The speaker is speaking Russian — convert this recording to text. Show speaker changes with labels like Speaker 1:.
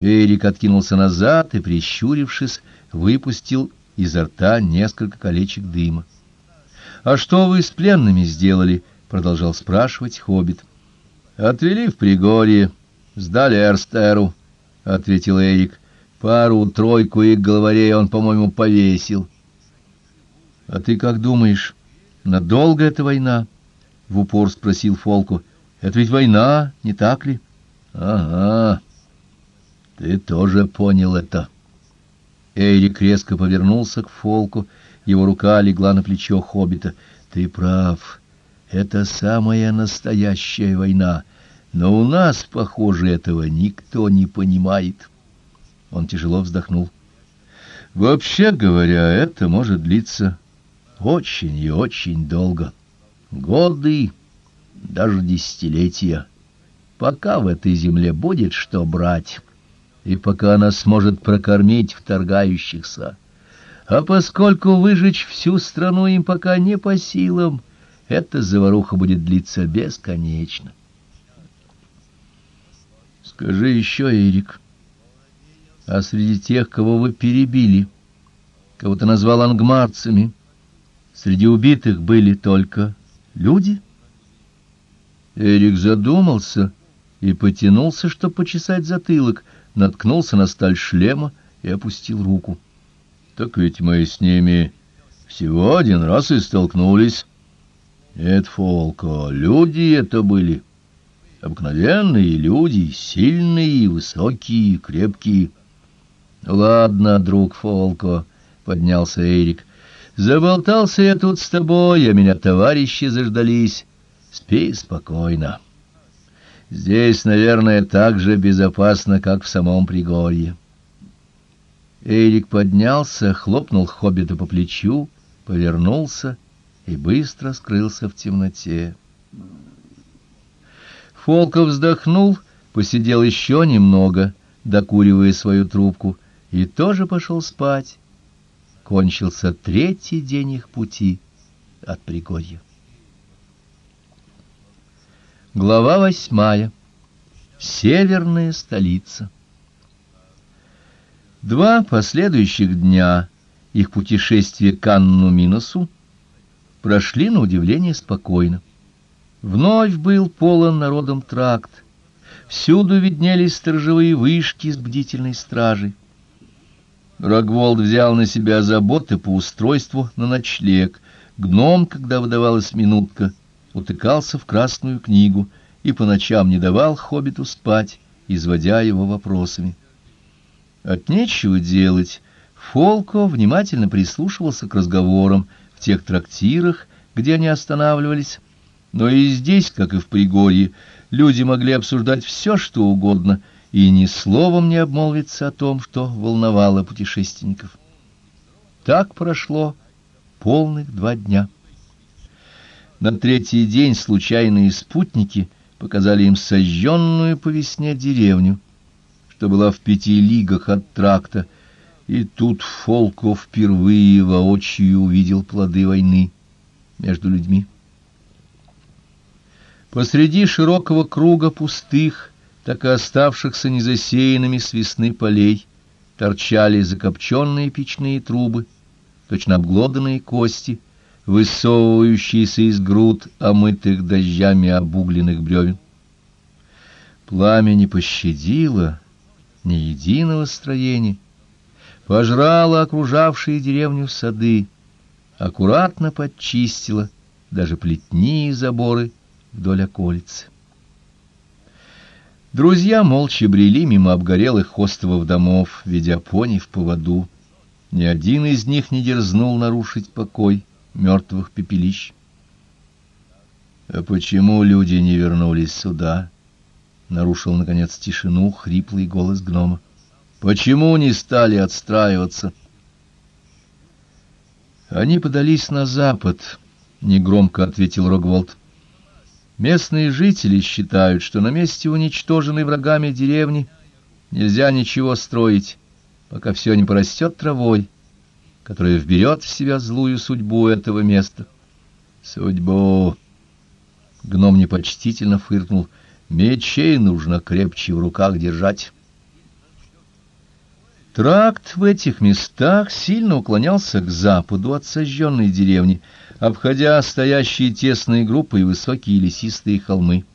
Speaker 1: Эрик откинулся назад и, прищурившись, выпустил изо рта несколько колечек дыма. — А что вы с пленными сделали? — продолжал спрашивать хоббит. — Отвели в Пригорье, сдали Эрстеру, — ответил Эрик. — Пару-тройку их главарей он, по-моему, повесил. — А ты как думаешь, надолго эта война? — в упор спросил Фолку. — Это ведь война, не так ли? — Ага. Ты тоже понял это. Эрик резко повернулся к Фолку, его рука легла на плечо хоббита. Ты прав. Это самая настоящая война, но у нас, похоже, этого никто не понимает. Он тяжело вздохнул. Вообще говоря, это может длиться очень и очень долго. Годы, даже десятилетия. Пока в этой земле будет что брать и пока она сможет прокормить вторгающихся. А поскольку выжечь всю страну им пока не по силам, эта заваруха будет длиться бесконечно. Скажи еще, Эрик, а среди тех, кого вы перебили, кого ты назвал ангмарцами, среди убитых были только люди? Эрик задумался и потянулся, чтобы почесать затылок — наткнулся на сталь шлема и опустил руку. Так ведь мы с ними всего один раз и столкнулись. Нет, Фолко, люди это были. Обыкновенные люди, сильные, высокие, крепкие. Ладно, друг Фолко, поднялся Эрик. Заболтался я тут с тобой, а меня товарищи заждались. Спи спокойно. Здесь, наверное, так же безопасно, как в самом Пригорье. Эрик поднялся, хлопнул хоббита по плечу, повернулся и быстро скрылся в темноте. Фолков вздохнул, посидел еще немного, докуривая свою трубку, и тоже пошел спать. Кончился третий день их пути от Пригорья. Глава восьмая. Северная столица. Два последующих дня их путешествия к Анну-Миносу прошли на удивление спокойно. Вновь был полон народом тракт. Всюду виднелись сторожевые вышки с бдительной стражей. Рогволд взял на себя заботы по устройству на ночлег. Гном, когда выдавалась минутка, утыкался в красную книгу и по ночам не давал хоббиту спать, изводя его вопросами. От нечего делать, Фолко внимательно прислушивался к разговорам в тех трактирах, где они останавливались, но и здесь, как и в Пригорье, люди могли обсуждать все, что угодно, и ни словом не обмолвиться о том, что волновало путешественников. Так прошло полных два дня. На третий день случайные спутники показали им сожженную по весне деревню, что была в пяти лигах от тракта, и тут Фолко впервые воочию увидел плоды войны между людьми. Посреди широкого круга пустых, так и оставшихся незасеянными с весны полей, торчали закопченные печные трубы, точно обглоданные кости — высовывающиеся из груд омытых дождями обугленных бревен. Пламя не пощадило ни единого строения, пожрало окружавшие деревню сады, аккуратно подчистило даже плетни и заборы вдоль околицы. Друзья молча брели мимо обгорелых хостовых домов, ведя пони в поводу. Ни один из них не дерзнул нарушить покой мертвых пепелищ. А почему люди не вернулись сюда? нарушил наконец тишину хриплый голос гнома. Почему не стали отстраиваться? Они подались на запад, негромко ответил Рогволд. Местные жители считают, что на месте уничтоженной врагами деревни нельзя ничего строить, пока все не порастет травой которая вберет в себя злую судьбу этого места. Судьбу. Гном непочтительно фыркнул. Мечей нужно крепче в руках держать. Тракт в этих местах сильно уклонялся к западу от сожженной деревни, обходя стоящие тесные группы и высокие лесистые холмы.